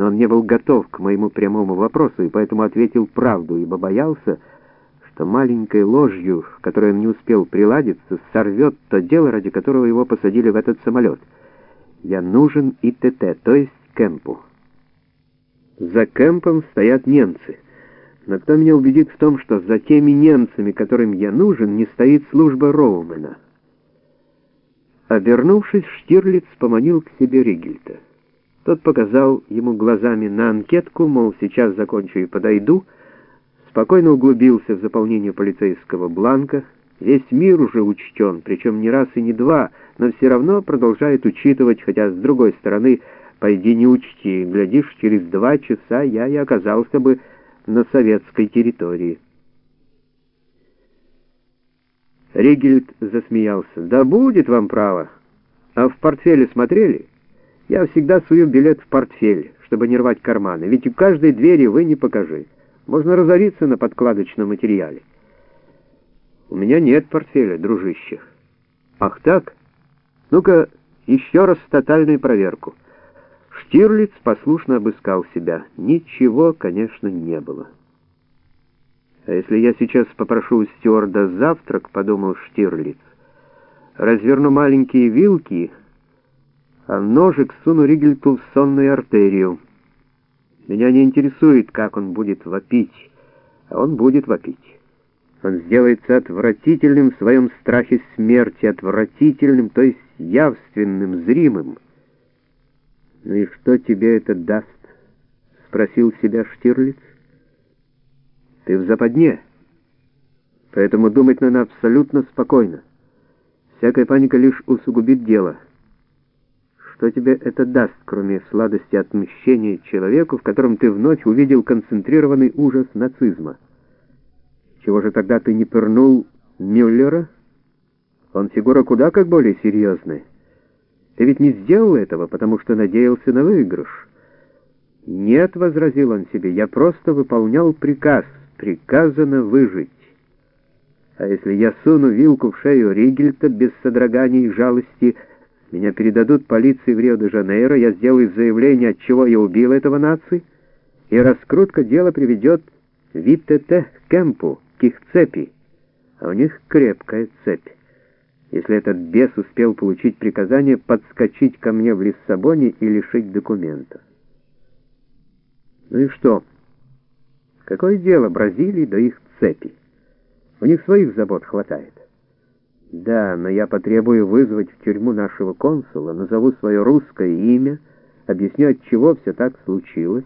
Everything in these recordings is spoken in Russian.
но он не был готов к моему прямому вопросу и поэтому ответил правду, ибо боялся, что маленькой ложью, которой он не успел приладиться, сорвет то дело, ради которого его посадили в этот самолет. Я нужен ИТТ, то есть Кэмпу. За Кэмпом стоят немцы. Но кто меня убедит в том, что за теми немцами, которым я нужен, не стоит служба Роумена? Обернувшись, Штирлиц поманил к себе Ригельта. Тот показал ему глазами на анкетку, мол, сейчас закончу и подойду, спокойно углубился в заполнение полицейского бланка. Весь мир уже учтен, причем не раз и не два, но все равно продолжает учитывать, хотя, с другой стороны, пойди не учти, глядишь, через два часа я и оказался бы на советской территории. Ригельд засмеялся. «Да будет вам право. А в портфеле смотрели?» Я всегда сую билет в портфель, чтобы не рвать карманы, ведь у каждой двери вы не покажи. Можно разориться на подкладочном материале. У меня нет портфеля, дружище. Ах так? Ну-ка, еще раз тотальную проверку. Штирлиц послушно обыскал себя. Ничего, конечно, не было. А если я сейчас попрошу у стюарда завтрак, подумал Штирлиц, разверну маленькие вилки а ножик суну Ригельту в сонную артерию. Меня не интересует, как он будет вопить, а он будет вопить. Он сделается отвратительным в своем страхе смерти, отвратительным, то есть явственным, зримым. «Ну и что тебе это даст?» — спросил себя Штирлиц. «Ты в западне, поэтому думать надо абсолютно спокойно. Всякая паника лишь усугубит дело». Что тебе это даст, кроме сладости отмщения человеку, в котором ты вновь увидел концентрированный ужас нацизма? Чего же тогда ты не пырнул Мюллера? Он фигура куда как более серьезная. Ты ведь не сделал этого, потому что надеялся на выигрыш. «Нет», — возразил он себе, — «я просто выполнял приказ. Приказано выжить». А если я суну вилку в шею Ригельта без содроганий и жалости — меня передадут полиции в Рио-де-Жанейро, я сделаю заявление, от чего я убил этого нации, и раскрутка дела приведет в ИТТ к Кемпу, к их цепи. А у них крепкая цепь. Если этот бес успел получить приказание подскочить ко мне в Лиссабоне и лишить документов. Ну и что? Какое дело Бразилии до их цепи? У них своих забот хватает. Да, но я потребую вызвать в тюрьму нашего консула, назову свое русское имя, объясню, от чего все так случилось.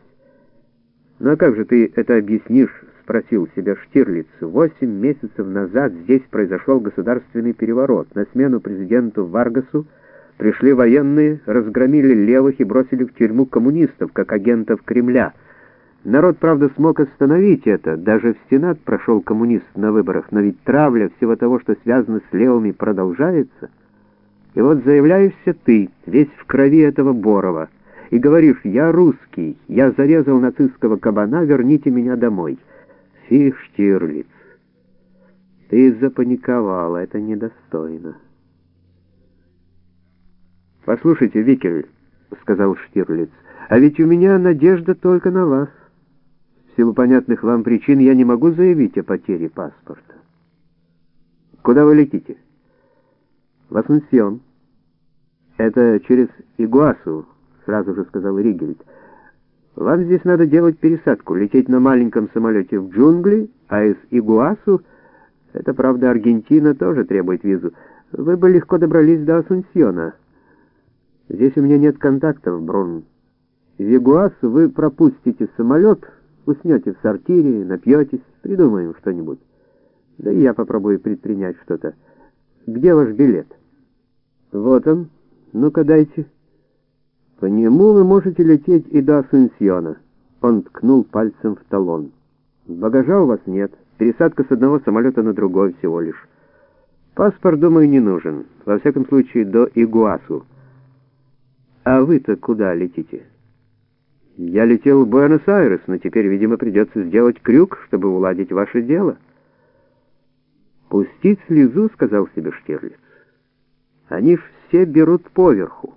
Ну а как же ты это объяснишь, спросил себя Штирлиц. Восемь месяцев назад здесь произошел государственный переворот. На смену президенту Варгасу пришли военные, разгромили левых и бросили в тюрьму коммунистов, как агентов Кремля — Народ, правда, смог остановить это. Даже в Сенат прошел коммунист на выборах, но ведь травля всего того, что связано с левыми, продолжается. И вот заявляешься ты, весь в крови этого Борова, и говоришь, я русский, я зарезал нацистского кабана, верните меня домой. Фи, Штирлиц, ты запаниковала, это недостойно. «Послушайте, Викель», — сказал Штирлиц, — «а ведь у меня надежда только на вас». Силу понятных вам причин я не могу заявить о потере паспорта. Куда вы летите? В Асунсьон. Это через Игуасу, сразу же сказал Ригельд. Вам здесь надо делать пересадку, лететь на маленьком самолете в джунгли, а из Игуасу, это правда Аргентина, тоже требует визу, вы бы легко добрались до Асунсьона. Здесь у меня нет контактов, Брун. В Игуасу вы пропустите самолет, Уснете в сортире, напьетесь, придумаем что-нибудь. Да и я попробую предпринять что-то. Где ваш билет? Вот он. Ну-ка дайте. По нему вы можете лететь и до Асунсьона. Он ткнул пальцем в талон. Багажа у вас нет. Пересадка с одного самолета на другой всего лишь. Паспорт, думаю, не нужен. Во всяком случае, до Игуасу. А вы-то куда летите? Я летел в Буэнос-Айрес, но теперь, видимо, придется сделать крюк, чтобы уладить ваше дело. «Пустить слезу», — сказал себе Штирлиц. «Они все берут поверху.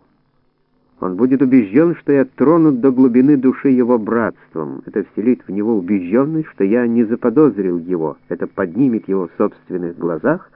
Он будет убежден, что я тронут до глубины души его братством. Это вселит в него убежденность, что я не заподозрил его. Это поднимет его в собственных глазах